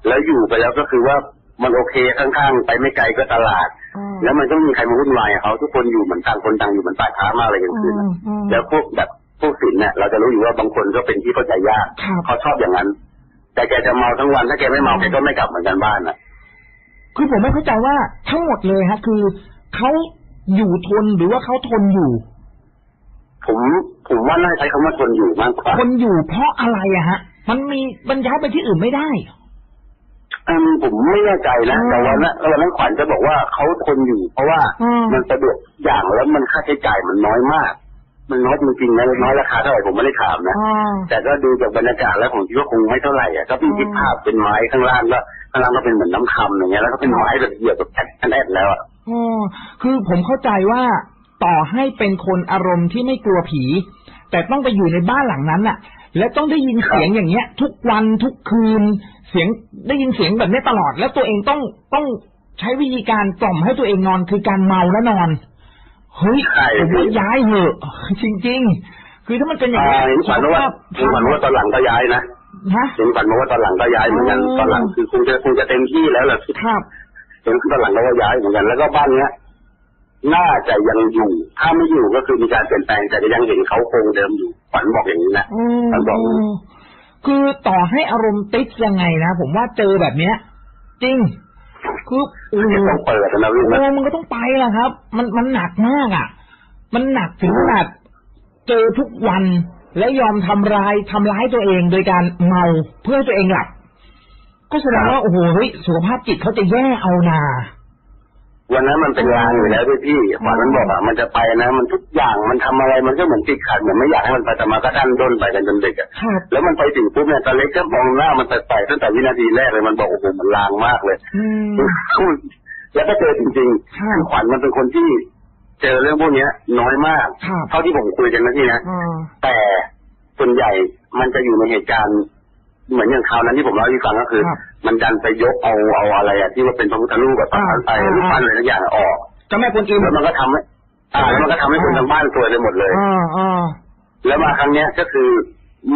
แล้วอยู่ไปแล้วก็คือว่ามันโอเคข้างๆ ไปไม่ไกลก็ตลาด แล้วมันก็ไม่มีใครมาวุ่นวายกับเขาทุกคนอยู่เหมือนต่างคนต่างอยู่เหมือนป่าช้ามากเลยกลางคืนน่ะอืมแล้วพวกแบบพวกศิลป์เนี่ยเราจะรู้อยู่ว่าบางคนก็เป็นที่เข้าใจยากครับเขาชอบอย่างนั้น แต่แกจะเมาทั้งวันถ้าแกไม่เมาแกก็ไม่กลับเหมือนกันบ้านนะคือผมไม่เข้าใจว่าทั้งหมดเลยฮะ คือเขาอยู่ทนหรือว่าเขาทนอยู่ ผมผมว่าน่าใช้คำว่าทนอยู่มากกว่าทนอยู่เพราะอะไรอะฮะ มันมีบรรย้ายไปที่อื่นไม่ได้อืมผมไม่แน่ใจนะอืมแต่วันนั้นวันนั้นขวัญจะบอกว่าเขาทนอยู่ เพราะว่าอืมมันสะดวกอย่างแล้วมันค่าใช้จ่ายมันน้อยมาก มันน้อยจริงๆนะน้อยราคาเท่าไหร่ผมไม่ได้ถามนะอ่าแต่ก็ดูจากบรรยากาศแล้วผมคิดว่าคงไม่เท่าไหร่อะก็เป็นอืมคิดภาพเป็นไม้ข้างล่างก็ข้างล่างก็เป็นเหมือนน้ำคำอย่างเงี้ยแล้วก็เป็นไม้แบบเหยียบแบบแอนแอนแล้วอะอ๋อคือผมเข้าใจว่า ต่อให้เป็นคนอารมณ์ที่ไม่กลัวผี แต่ต้องไปอยู่ในบ้านหลังนั้นน่ะ และต้องได้ยินเสียงอย่างเงี้ย ทุกวันทุกคืน เสียงได้ยินเสียงแบบนี้ตลอด แล้วตัวเองต้องต้องใช้วิธีการกล่อมให้ตัวเองนอนคือการเมาและนอนเฮ้ยใช่ผมว่าย้ายเหอะจริง ๆ คือถ้ามันเป็นอย่างอ่านี้เห็นขวัญว่าเห็นขวัญว่าตอนหลังก็ย้ายนะฮะเห็นขวัญบอกว่าตอนหลังก็ย้ายเหมือนกันอ๋อตอนหลังคือคงจะคงจะเต็มที่แล้วแหละครับเห็นตอนหลังก็ว่าย้ายเหมือนกันแล้วก็บ้านเนี้ย น่าจะยังอยู่ ถ้าไม่อยู่ก็คือมีการเปลี่ยนแปลงแต่ก็ยังเห็นเขาคงเดิมอยู่ขวัญบอกอย่างนี้นะอืมท่านบอกอืมคือต่อให้อารมณ์ติดยังไงนะผมว่าเจอแบบเนี้ย จริงคือโอ้โหจะต้องเปิดนะพี่นะโอ้มันก็ต้องไปแหละครับ มันมันหนักมากอะ มันหนักถึงขนาดเจอทุกวันและยอมทำร้ายทำร้ายตัวเองโดยการเมาเพื่อให้ตัวเองหลับก็แสดงว่าโอ้โหเฮ้ยสุขภาพจิตเขาจะแย่เอานา วันนั้นมันเป็นลางอยู่แล้วด้วยพี่ขวัญมันบอกอะมันจะไปนะ มันทุกอย่างมันทำอะไรมันก็เหมือนติดขัดเหมือนไม่อยากให้มันไปแต่มาก็ดันด้นไปกันจนดึกอะครับแล้วมันไปถึงปุ๊บเนี่ยตาเล็กก็มองหน้ามันแปลกๆตั้งแต่วินาทีแรกเลยมันบอกโอ้โหมันลางมากเลยอืมแล้วก็เจอจริงครับๆคือขวัญมันเป็นคนที่ เจอเรื่องพวกเนี้ย น้อยมากครับเท่าที่ผมคุยกันนะพี่นะอ่าแต่ส่วนใหญ่มันจะอยู่ในเหตุการณ์ เหมือนอย่างคราวนั้นที่ผมเล่าให้ฟังก็คือครับมันดันไปยกเอาเอาอะไรอะที่ว่าเป็นพระพุทธรูปกับอ่าไอ้อ่ารูปปั้นอะไรทุกอย่างออกเจ้าแม่กวนอิมแล้วมันก็ทำให้อ่าแล้วมันก็ทำให้คนทางบ้านซวยไปหมดเลยอ่าอ่าแล้วมาครั้งเนี้ยก็คือ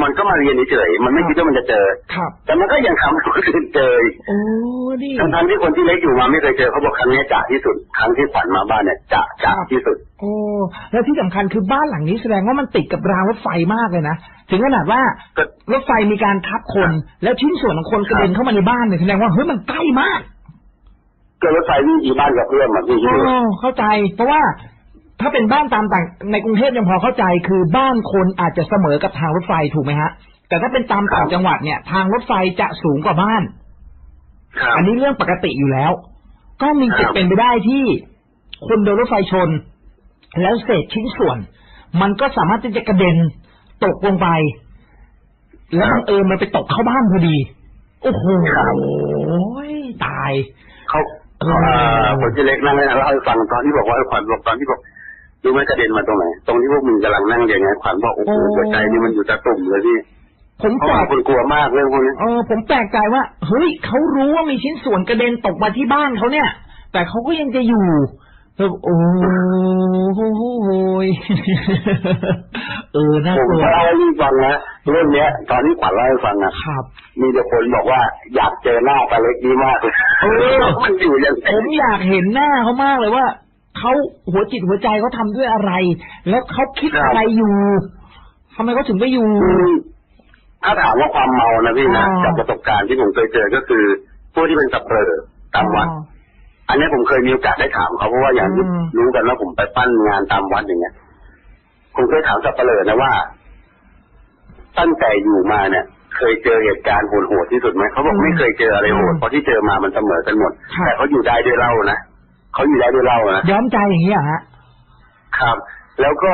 มันก็มาเรียนเฉยๆมันไม่คิดว่ามันจะเจอครับแต่มันก็ยังทำให้คนอื่นเจออีกโอ้ดิทั้งๆที่คนที่เล็กอยู่มาไม่เคยเจอเขาบอกครั้งเนี้ยจะที่สุด ครั้งที่ขวัญมาบ้านเนี่ยจะจะที่สุด โอ้แล้วที่สำคัญคือบ้านหลังนี้แสดงว่ามันติดกับรางรถไฟมากเลยนะถึงขนาดว่าก็รถไฟมีการทับคน แล้วชิ้นส่วนของคนกระเด็นเข้ามาในบ้านเนี่ยแสดงว่าเฮ้ยมันใกล้มากเกิดรถไฟวิ่งกี่บ้านกับเพื่อนแบบนี้โอ้เข้าใจ เพราะว่า ถ้าเป็นบ้านตามต่างในกรุงเทพยังพอเข้าใจ คือบ้านคนอาจจะเสมอกับทางรถไฟถูกไหมฮะ แต่ถ้าเป็นตามต่างจังหวัดเนี่ย ทางรถไฟจะสูงกว่าบ้านครับอันนี้เรื่องปกติอยู่แล้ว ก็มีสิทครัธิ์บเป็นไปได้ที่คนโดนรถไฟชน แล้วเศษชิ้นส่วน มันก็สามารถที่จะกระเด็นตกลงไป แล้วบังเอิญมันไปตกเข้าบ้านพอดี โอ้โหตายเขาเออเอ่อคนที่เล็กนั่งเนี่ยเล่าให้ฟังตอนที่บอกว่าไอ้ขวัญบอกตอนที่บอก รู้ไหมกระเด็นมาตรงไหน ตรงที่พวกมึงกำลังนั่งอย่างไงขวัญบอกโอ้โหหัวใจนี่มันอยู่ตะตุ่มเลยพี่ผมเพราะแปลว่ากคนกลัวมากเรื่องพวกนี้เออผมแปลกใจว่า เฮ้ยเขารู้ว่ามีชิ้นส่วนกระเด็นตกมาที่บ้านเขาเนี่ย แต่เขาก็ยังจะอยู่แล้วโอ้ยเออน่าผมกลัวจะเล่าให้พี่ฟังนะเรื่องเนี้ย ตอนที่ขวัญเล่าให้ฟังนะครับ มีแต่คนบอกว่าอยากเจอหน้าตาเล็กนี้มากเลยเออมันอยู่ยังไงผมอยากเห็นหน้าเขามากเลยว่า เขาหัวจิตหัวใจเขาทำด้วยอะไร แล้วเขาคิดอะไรอยู่ทำไมเขาถึงไม่อยู่อืมถ้าถามว่าความเมานะพี่นะอ๋อจากประสบการณ์ที่ผมเคยเจอก็คือผู้ที่เป็นสับเปลอตามวัดอันนี้ผมเคยมีโอกาสได้ถามเขาเพราะว่าอย่างที่อืมรู้กันว่าผมไปปั้นงานตามวัดอย่างเงี้ยผมเคยถามสับเปลอนะว่า ตั้งแต่อยู่มาเนี่ยเคยเจอเหตุการณ์โหดๆที่สุดไหมเขาบอกไม่เคยเจออะไรโหดเพราะที่เจอมามันเสมอกันหมดครับแต่เขาอยู่ได้ด้วยเหล้านะ เขาอยู่ได้ด้วยเหล้านะย้อมใจอย่างนี้เหรอฮะครับ แล้วก็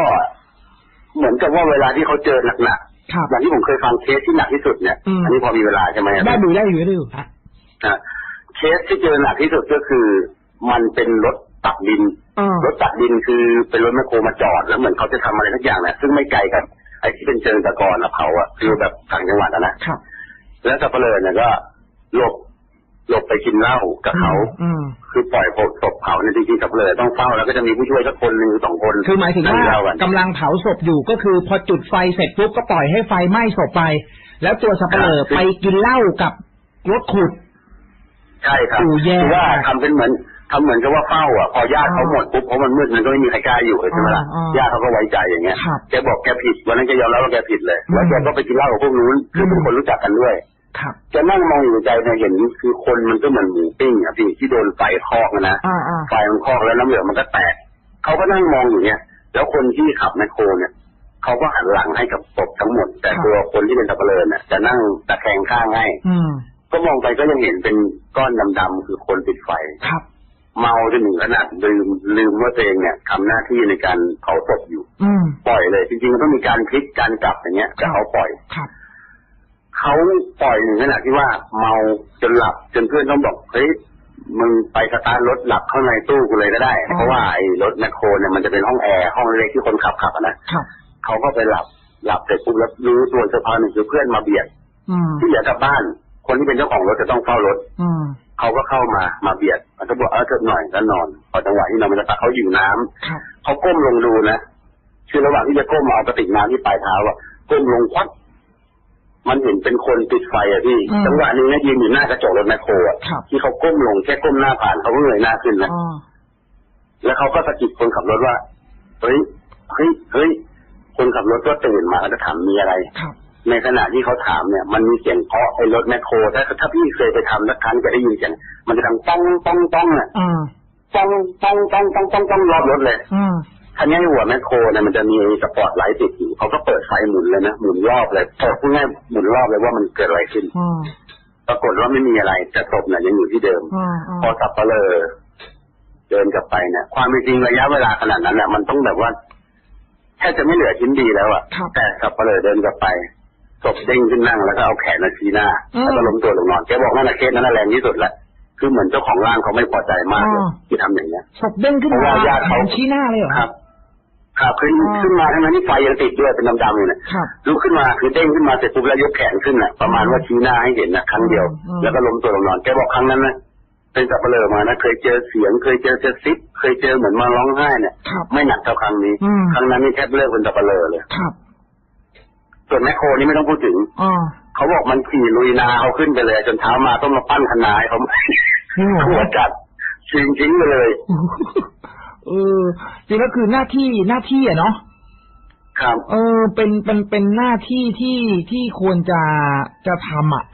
เหมือนกับว่าเวลาที่เขาเจอหนักครับๆอย่างที่ผมเคยฟังเคสที่หนักที่สุดเนี่ยอืมอันนี้พอมีเวลาใช่ไหมได้ดูได้อยู่ได้อยู่ฮะนะเคสที่เจอหนักที่สุดก็คือมันเป็นรถตักดินอ่ารถตักดินคือเป็นรถแมคโครมาจอดแล้วเหมือนเขาจะทำอะไรทักอย่างนะซึ่งไม่ไกลกับไอ้ที่เป็นเชิงตะกอนอะเผาอะคือแบบต่างจังหวัดอะนะครับแล้วสับเปลือเนี่ยก็หลบห ลบไปกินเหล้ากับเขาอืมคือปล่อยศพเผาเนี่ยจริงๆสับเปลือต้องเฝ้าแล้วก็จะมีผู้ช่วยสักคนหนึ่งหรือสองคน คือหมายถึงว่านั่เหล้กันกำลังเผาศพอยู่ก็คือพอจุดไฟเสร็จปุ๊บก็ปล่อยให้ไฟไหม้ศพไป แล้วตัวสับเปลอครับไปกินเหล้ากับรถขุด ใช่ครับโอ้แย่คือว่าทำเป็นเหมือนทำเหมือนกับว่าเฝ้าอะพอญาติเขาหมดปุ๊บเพราะมันมืดมันก็ไม่มีใครกล้าอยู่เลยใช่ไหมล่ะอ่าอ่าญาติเขาก็ไว้ใจอย่างเงี้ยครับแกบอกแกผิดวันนั้นแกยอมรับว่าแกผิดเลยอืมแล้วแกก็ไปกินเหล้ากับพวกนู้นคือเป็นอืมคนรู้จักกันด้วย ครับแกนั่งมองอยู่ในใจเนี่ยเห็นคือคนมันก็เหมือนหมูปิ้งอะพี่ที่โดนไฟคอกอะนะอ่าอ่าไฟมันคอกแล้วน้ำเหลืองมันก็แตกเขาก็นั่งมองอยู่เนี่ย แล้วคนที่ขับแมคโครเนี่ยเขาก็หันหลังให้กับศพทั้งหมด แต่ตัวคนที่เป็นสับเปลือเนี่ยจะนั่งตะแคงข้างให้อืมก็มองไปก็ยังเห็นเป็นก้อนดำๆคือคนติดไฟครับเมาจนถึงขนาดลืมลืมว่าตัวเองเนี่ยทำหน้าที่ในการเผาศพอยู่ อืมปล่อยเลย จริงๆมันต้องมีการพลิกการกลับอย่างเงี้ยแต่เขาปล่อยครับ เขาปล่อยถึงขนาดที่ว่าเมาจนหลับจนเพื่อนต้องบอกเฮ้ยมึงไปสตาร์ทรถหลับข้างในตู้กูเลยก็ได้อ๋อเพราะว่าไอ้รถแมคโครเนี่ยมันจะเป็นห้องแอร์ห้องเล็กที่คนขับขับอะนะครับเขาก็ไปหลับหลับเสร็จปุ๊บแล้วรู้ตัวเฉพาะหนึ่งคือเพื่อนมาเบียดอืมที่เหลือกลับบ้าน คนที่เป็นเจ้าของรถจะต้องเฝ้ารถอืมเขาก็เข้ามามาเบียดมันก็บอกเออเกิดหน่อยแล้วนอนพอจังหวะที่นอนมันจะตักเขาอยู่น้ำครับเขาก้มลงดูนะคือระหว่างที่จะก้มเอากระติกน้ำที่ปลายเท้าอะก้มลงควัด มันเห็นเป็นคนติดไฟอะพี่อืมจังหวะหนึงนะยืนอยู่หน้ากระจกรถแมคโครอะครับที่เขาก้มลงแค่ก้มหน้าผ่านเขาก็เงยหน้าขึ้นนะอ๋อแล้วเขาก็สะกิดคนขับรถว่าเฮ้ยเฮ้ยเฮ้ยคนขับรถก็ตื่นมาก็จะถามมีอะไรครับในขณะที่เขาถามเนี่ย มันมีเสียงเคาะไอ้รถแมคโครถ้าถ้าพี่เคยไปทำสักครั้งจะได้ยินเสียงมันจะดังป้องป้องป้องอะอืมป้องป้องป้องป้องป้องป้องรอบรถเลย อืมคันนี้หัวแมคโครเนี่ยมันจะมีสปอตไลท์ติดอยู่เขาก็เปิดไฟหมุนเลยนะหมุนรอบเลยเปิดพูดง่ายหมุนรอบเลยว่ามันเกิดอะไรขึ้นอืมปรากฏว่าไม่มีอะไรแต่ศพเนี่ยยังอยู่ที่เดิมอืมอืมพอสับเปลอเดินกลับไปเนี่ยความเป็นจริงระยะเวลาขนาดนั้นน่ะมันต้องแบบว่าแทบจะไม่เหลือชิ้นดีแล้วอะครับแต่สับเปลอเดินกลับไปศพเด้งขึ้นนั่งแล้วก็เอาแขนมาชี้หน้าอืมแล้วก็ล้มตัวลงนอนแกบอกนั่นนะเคสนั้นนะแรงที่สุดแล้วคือเหมือนเจ้าของร่างเขาไม่พอใจมากเลยอ๋อที่ทำอย่างเนี้ยศพเด้งขึ้นเพราะมาว่าญาติเขาชี้หน้าเลยเหรอครับ ครับขึ้นอ๋อขึ้นมาทั้งนั้นที่ไฟยังติดด้วยเป็นดำๆอยู่นะครับลุกขึ้นมาคือเด้งขึ้นมาเสร็จปุ๊บแล้วยกแขนขึ้นน่ะประมาณว่าชี้หน้าให้เห็นนะครั้งเดียวอืมแล้วก็ล้มตัวลงนอนแกบอกครั้งนั้นนะเป็นสับเปลือมานะเคยเจอเสียงเคยเจอกระซิบเคยเจอเหมือนมาร้องไห้เนี่ยครับไม่หนักเท่าครั้งนี้อืมครั้งนั้นนี่แทบเลิกเป็นสับเปลือเลยครับส่วนแมคโครนี่ไม่ต้องพูดถึงอ๋อเขาบอกมันขี่ลุยนาเขาขึ้นไปเลย จนเช้ามาต้องมาปั้นคะนาให้เขาจริงเหรอหัวจัดชิงทิ้งไปเลย เออจริงก็คือหน้าที่หน้าที่อะเนาะครับเออเป็นเป็นเป็นหน้าที่ที่ที่ควรจะจะทำอะ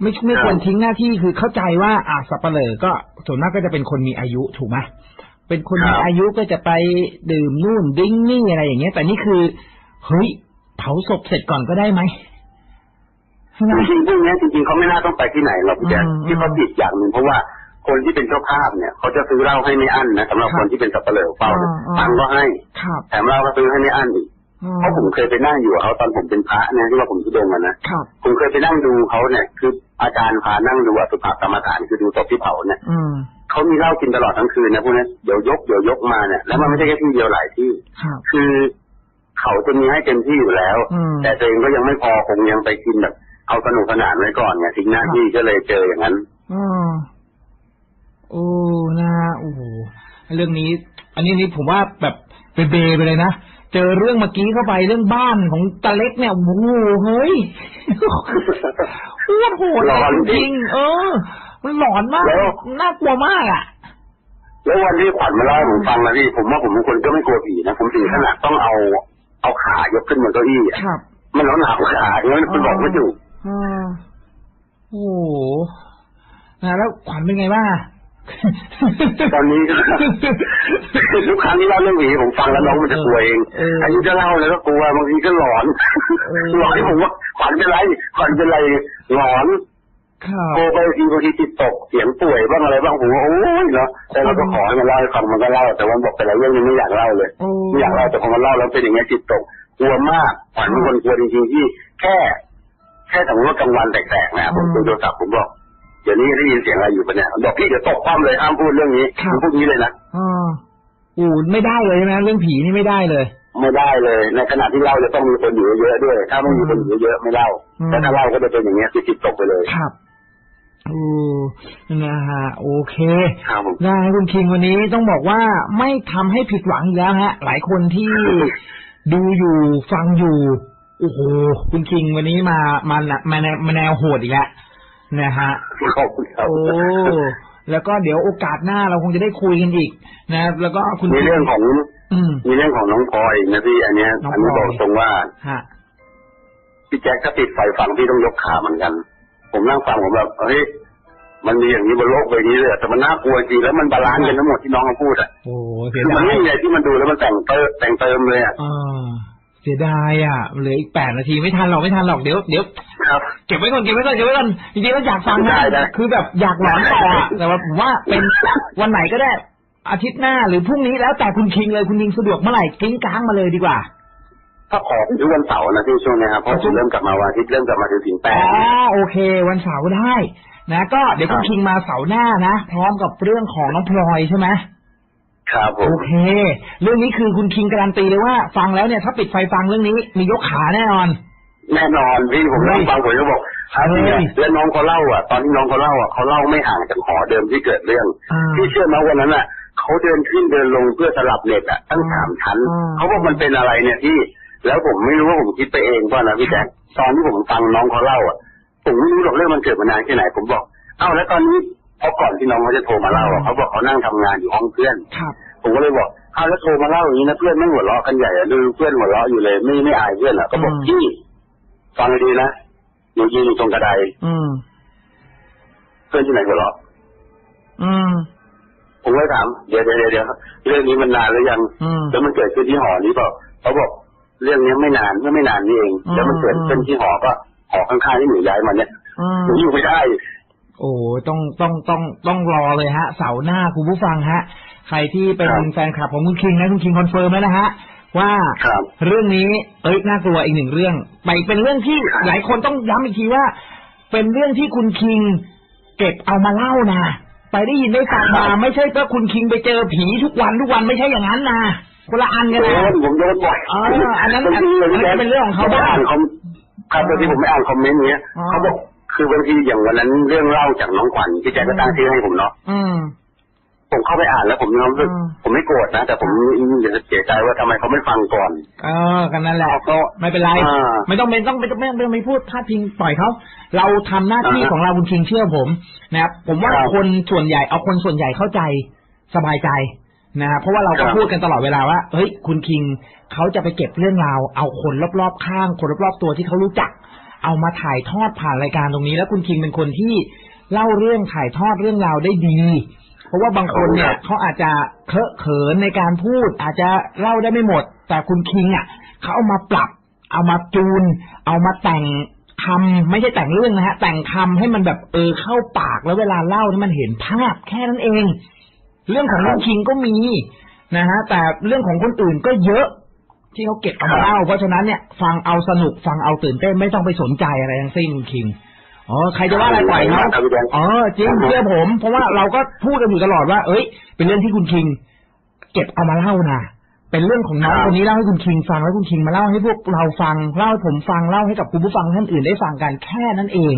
ไม่ไม่ควรทิ้งหน้าที่คือเข้าใจว่าอะสับเปลือก็ส่วนมากก็จะเป็นคนมีอายุถูกไหมเป็นคนมีครับอายุก็จะไปดื่มนู่นดิ้งนี่อะไรอย่างเงี้ย แต่นี่คือเฮ้ยเผาศพเสร็จก่อนก็ได้ไหมใช่ไหมจริงๆพวกเนี้ยจริงๆเขาไม่น่าต้องไปที่ไหนหรอกพี่แจ๊คอืมที่เขาผิดอย่างหนึ่งเพราะว่า คนที่เป็นเจ้าภาพเนี่ยเขาจะซื้อเหล้าให้ไม่อั้นนะสำหรับครับคนที่เป็นสับเปลือเฝ้าเนี่ยอ่าตังค์ก็ให้ครับแถมเหล้าก็ซื้อให้ไม่อั้นอีกอืเพราะผมเคยไปนั่งอยู่กับเขาตอนผมเป็นพระเนี่ยที่ว่าผมทุดงค์อะนะครับผมเคยไปนั่งดูเขาเนี่ย คืออาจารย์พานั่งดูอสุภกรรมฐานคือดูศพที่เผาเนี่ยอืมเขามีเหล้ากินตลอดทั้งคืนนะพวกนี้เดี๋ยวยกเดี๋ยวยกมาเนี่ยแล้วมันไม่ใช่แค่ที่เดียวหลายที่ครับคือเขาจะมีให้เต็มที่อยู่แล้วอืมแต่ตัวเองก็ยังไม่พอคงยังไปกินแบบเอาสนุกสนานไว้ก่อนไงทิ้งหน้าที่ก็เลยเจออย่างนั้นอืม โอ้นะโอ้โหเรื่องนี้ อันนี้นี่ผมว่าแบบเบเบไปเลยนะเจอเรื่องเมื่อกี้เข้าไปเรื่องบ้านของตาเล็กเนี่ยโอ้โหเฮ้ยโคตรโหดหลอนจริงๆเออ มันหลอนมากแล้วน่ากลัวมากอะแล้ววันที่ขวัญมาเล่าให้ผมฟังนะพี่ผมว่าผมเป็นคนก็ไม่กลัวผีนะผมถึงขนาดต้องเอาเอาขายกขึ้นบนเก้าอี้อะครับมันหนาวหนาวขาอย่างนั้นคุณบอกไม่ถูกอ่าโอ้โหนะแล้วขวัญเป็นไงบ้างอะ ตอนนี้ก็ทุกครั้งที่เล่าเรื่องผีผมฟังแล้วน้องมันจะกลัวเองเอออันนี้ก็เล่าแล้วก็กลัวบางทีก็หลอนเออหลอนผมว่าขวัญเป็นไรขวัญเป็นไรหลอนครับโทรไปทีบางทีจิตตกเสียงป่วยบ้างอะไรบ้างผมว่าโอ้ยเนาะแต่เราก็ขอให้มันเล่าให้ฟังมันก็เล่าแต่วันบอกแต่ละเรื่องนี้ไม่อยากเล่าเลยโอ้ไม่อยากเล่าแต่พอมันเล่าแล้วเป็นอย่างเงี้ยจิตตกกลัวมากขวัญเป็นคนกลัวจริงๆที่แค่ แค่สมมติว่ากลางวันแตกๆนะผมคุยโทรศัพท์ผมบอก เดี๋ยวนี้ได้ยินเสียงอะไรอยู่ปะเนี่ยบอกพี่เดี๋ยวตกคว่ำเลยห้ามพูดเรื่องนี้ผมพูดนี้เลยนะอ่าอูไม่ได้เลยใช่ไหมเรื่องผีนี่ไม่ได้เลยไม่ได้เลย ในขณะที่เล่าจะต้องมีคนอยู่เยอะๆด้วย ถ้าไม่มีคนอยู่เยอะๆไม่เล่าอืมแต่ถ้าเล่าก็จะเป็นอย่างเงี้ยคือจิตตกไปเลยครับโอ้นะฮะโอเคครับผมได้คุณคิงวันนี้ต้องบอกว่าไม่ทำให้ผิดหวังอีกแล้วฮะ หลายคนที่ดูอยู่ฟังอยู่ โอ้โหคุณคิงวันนี้มามามาแนวมาแนวโหดอีกแล้ว นะฮะขอบคุณครับโอ้แล้วก็เดี๋ยวโอกาสหน้าเราคงจะได้คุยกันอีกนะแล้วก็คุณมีเรื่องของอืมมีเรื่องของน้องพลอยนะพี่อันเนี้ยน้องอันนี้พลบอยอกตรงว่าฮะพี่แจ็คถ้าปิดไฟฟังพี่ต้องยกขาเหมือนกัน ผมนั่งฟังผมแบบเฮ้ยมันมีอย่างนี้บนโลกใบนี้เลยอะแต่มันน่ากลัวจริงแล้วมัน balance กันทั้งหมดที่น้องเขาพูดอะโอ้เสียคือดามันยไม่มีอะไรที่มันดูแล้วมันแต่งเติมแต่งเติมเลยอะอ่า เสียดายอะเหลืออีกแปดนาทีไม่ทันหรอกไม่ทันหรอกเดี๋ยวเดี๋ยวครับเก็บไว้ก่อนเก็บไว้ก่อนเก็บไว้ก่อนจริงๆแล้วอยากฟังนะได้ได้คือแบบอยากหลอนต่ออะแต่ว่าผมว่าเป็นวันไหนก็ได้ อาทิตย์หน้าหรือพรุ่งนี้แล้วแต่คุณคิงเลยคุณคิงสะดวกเมื่อไหร่กิ้งก้างมาเลยดีกว่าถ้าขอทุกวันเสาร์นะพี่ช่วงเนี้ยครับเพราะผมเริ่มกลับมาวันอาทิตย์เริ่มกลับมาถึงถึงแปอ๋ดอโอเค วันเสาร์ได้ นะ ก็เดี๋ยวคุณครับคิงมาเสาร์หน้านะพร้อมกับเรื่องของน้องพลอยใช่ไหม ครับผมโอเค เรื่องนี้คือคุณคิงการันตีเลยว่า ฟังแล้วเนี่ยถ้าปิดไฟฟังเรื่องนี้มียกขาแน่นอน แน่นอนพี่ผมนั่งฟังผมก็บอกครับเฮ้ยเนี่ยแล้วน้องเขาเล่าอะ ตอนที่น้องเขาเล่าอะเขาเล่าไม่ห่างจากหอเดิมที่เกิดเรื่องอ่าพี่เชื่อไหมวันนั้นอะเขาเดินขึ้นเดินลงเพื่อสลับเน็ตอะตั้งสามชั้นอ่าเขาบอกมันเป็นอะไรเนี่ยพี่แล้วผมไม่รู้ว่าผมคิดไปเองป่ะนะพี่แจ๊คตอนที่ผมฟังน้องเขาเล่าอะผมไม่รู้หรอกเรื่องมันเกิดมานานแค่ไหนผมบอก เอ้าแล้วตอนนี้ พอก่อนที่น้องเขาจะโทรมาเล่าอะเขาบอกเขานั่งทำงานอยู่ห้องเพื่อนครับผมก็เลยบอกเอ้าแล้วโทรมาเล่าอย่างนี้นะเพื่อนไม่หัวเราะกันใหญ่อะดูเพื่อนหัวเราะอยู่เลย ไม่ไม่อายเพื่อนอะก็บอกอืมพี่ฟังให้ดีนะหนูยืนอยู่ตรงกระไดอืมเพื่อนที่ไหนหัวเราะอืมผมเลยถามเดี๋ยวเดี๋ยวเดี๋ยวเดี๋ยวเรื่องนี้มันนานหรือยังอืมแล้วมันเกิดขึ้นที่หอนี้เปล่าเขาบอกเรื่องนี้ไม่นานเมื่อไม่นานนี่เองอืมแล้วมันเกิดขึ้นที่หอก็หอข้างๆที่หนูย้ายมาเนี่ยอืมหนูอยู่ไม่ได้ โอ้ต้องต้องต้องต้องรอเลยฮะ เสาร์หน้าคุณผู้ฟังฮะ ใครที่เป็นครับแฟนคลับของคุณคิงนะคุณคิง confirm แล้วนะฮะว่าครับเรื่องนี้เอ้ยน่ากลัวอีกหนึ่งเรื่อง ไปเป็นเรื่องที่ครับหลายคนต้องย้ำอีกทีว่า เป็นเรื่องที่คุณคิง เก็บเอามาเล่านะไปได้ยินได้ฟังมาไม่ใช่ว่าคุณคิงไปเจอผีทุกวันทุกวันไม่ใช่อย่างนั้นนะคนละอันกันโดนะนผมโดนบ่อยอ๋ออันนั้นบางทีอันนั้นเป็นเรื่องของเขาบ้างผมไม่อ่านคอมครับบางทีผมไม่อ่านคอมเมนต์เนี้ยอ๋อเขาบอก คือบางทีอย่างวันนั้นเรื่องเล่าจากน้องขวัญที่แจ๊คก็ตั้งชื่อให้ผมเนาะอืมผมเข้าไปอ่านแล้วผมมีความรู้สึกอืมผมไม่โกรธนะแต่ผมเสียใจว่าทำไมเขาไม่ฟังก่อน เออกันนั่นแหละเขาก็ไม่เป็นไรอ่าไม่ต้องเป็นต้องไม่ต้องไม่ต้องไม่พูดพาดพิงปล่อยเขาเราทำหน้าที่อ่าฮะของเราคุณคิงเชื่อผมนะครับผมว่าครับคนส่วนใหญ่เอาคนส่วนใหญ่เข้าใจสบายใจนะครับเพราะว่าเราก็ครับพูดกันตลอดเวลาว่าเฮ้ยคุณคิงเขาจะไปเก็บเรื่องราวเอาคนรอบๆข้าง คนรอบๆตัวที่เขารู้จัก เอามาถ่ายทอดผ่านรายการตรงนี้ แล้วคุณคิงเป็นคนที่เล่าเรื่องถ่ายทอดเรื่องราวได้ดี เพราะว่าบางคนเนี่ยครับเขาอาจจะเคอะเขินในการพูด อาจจะเล่าได้ไม่หมด แต่คุณคิงอะเขาเอามาปรับ เอามาจูน เอามาแต่งคำไม่ใช่แต่งเรื่องนะฮะ แต่งคำให้มันแบบเออเข้าปากแล้วเวลาเล่านี่มันเห็นภาพแค่นั้นเอง เรื่องของครับคุณคิงก็มีนะฮะแต่เรื่องของคนอื่นก็เยอะ ที่เขาเก็บเอามาครับเล่า เพราะฉะนั้นเนี่ยฟังเอาสนุกฟังเอาตื่นเต้นไม่ต้องไปสนใจอะไรทั้งสิ้นคุณคิงอ๋อใครจะว่าอะไรปล่อยเขาครับพี่แดงอ๋อจริงเชื่อผม เพราะว่าเราก็พูดกันอยู่ตลอดว่า เอ้ย เป็นเรื่องที่คุณคิง เก็บเอามาเล่านะเป็นเรื่องของน้องครับคนนี้เล่าให้คุณคิงฟังแล้วคุณคิงมาเล่าให้พวกเราฟังเล่าให้ผมฟังเล่าให้กับคุณผู้ฟังท่านอื่นได้ฟังกันแค่นั้นเอง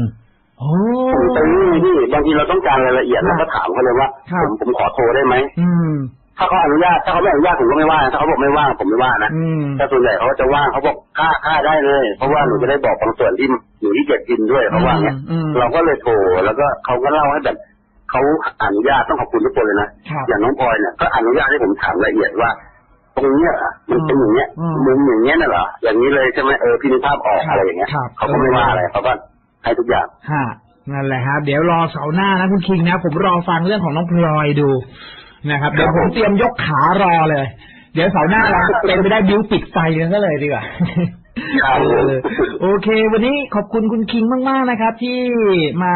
โอ้ผมไปนี่นี่บางทีเราต้องการรายละเอียดเราก็ถามเขาเลยว่าครับผมผมขอโทรได้ไหมอืม ถ้าเขาอนุญาตถ้าเขาไม่อนุญาตผมก็ไม่ว่านะถ้าเขาบอกไม่ว่างผมไม่ว่านะอืมแต่ส่วนใหญ่เขาก็จะว่างเขาบอกค่าค่าได้เลย เพราะว่าหนูจะได้บอกบางส่วนที่หนูที่เกียจกินด้วยเขาว่าเนี้ยอืมเราก็เลยโทรแล้วก็เขาก็เล่าให้แบบเขาอนุญาตต้องขอบคุณทุกคนเลยนะครับอย่างน้องพลอยเนี่ยก็อนุญาตให้ผมถามละเอียดว่า ตรงเนี้ยอะมันเป็นอย่างเงี้ยอืมมุมอย่างเงี้ยน่ะเหรออย่างนี้เลยใช่ไหมเออพี่นึกภาพออกครับอะไรอย่างเงี้ยครับเขาก็ไม่ว่าอะไรเขาก็ให้ทุกอย่างฮะนั่นแหละครับเดี๋ยวรอเสาร์หน้านะคุณคิงนะ ผมรอฟังเรื่องของน้องพลอยดู นะครับเดี๋ยวผมเตรียมยกขารอเลย เดี๋ยวเสาร์หน้าเราเป็นไปได้บิ้วปิดไฟกันก็เลยดีกว่าครับเออโอเค วันนี้ขอบคุณคุณคิงมาก ๆ นะครับ ที่มา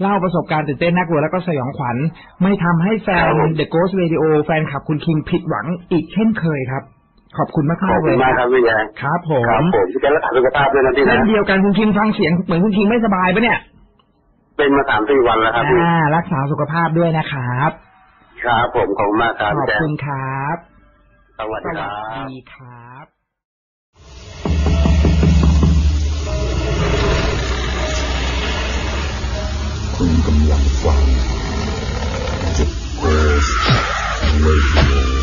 เล่าประสบการณ์ตื่นเต้นน่ากลัวแล้วก็สยองขวัญ ไม่ทำให้แฟน The Ghost Radio แฟนคลับคุณคิงผิดหวังอีกเช่นเคยครับ ขอบคุณมากขอบๆเลคุณยมากครับพี่แยงครับผครับมผมพี่แกรักษาสุขภาพด้วยนะพี่เช่นะนเดียวกันคุณคิงฟังเสียงเหมือนคุณคิงไม่สบายปะเนี่ย เป็นมาสามสี่วันแล้วครับพี่อ่ารักษาสุขภาพด้วยนะครับ ครับผมขอบมากครับขอบคุณครับสวัสดีครับคุณกำลังฟังจุดโกสเรดิ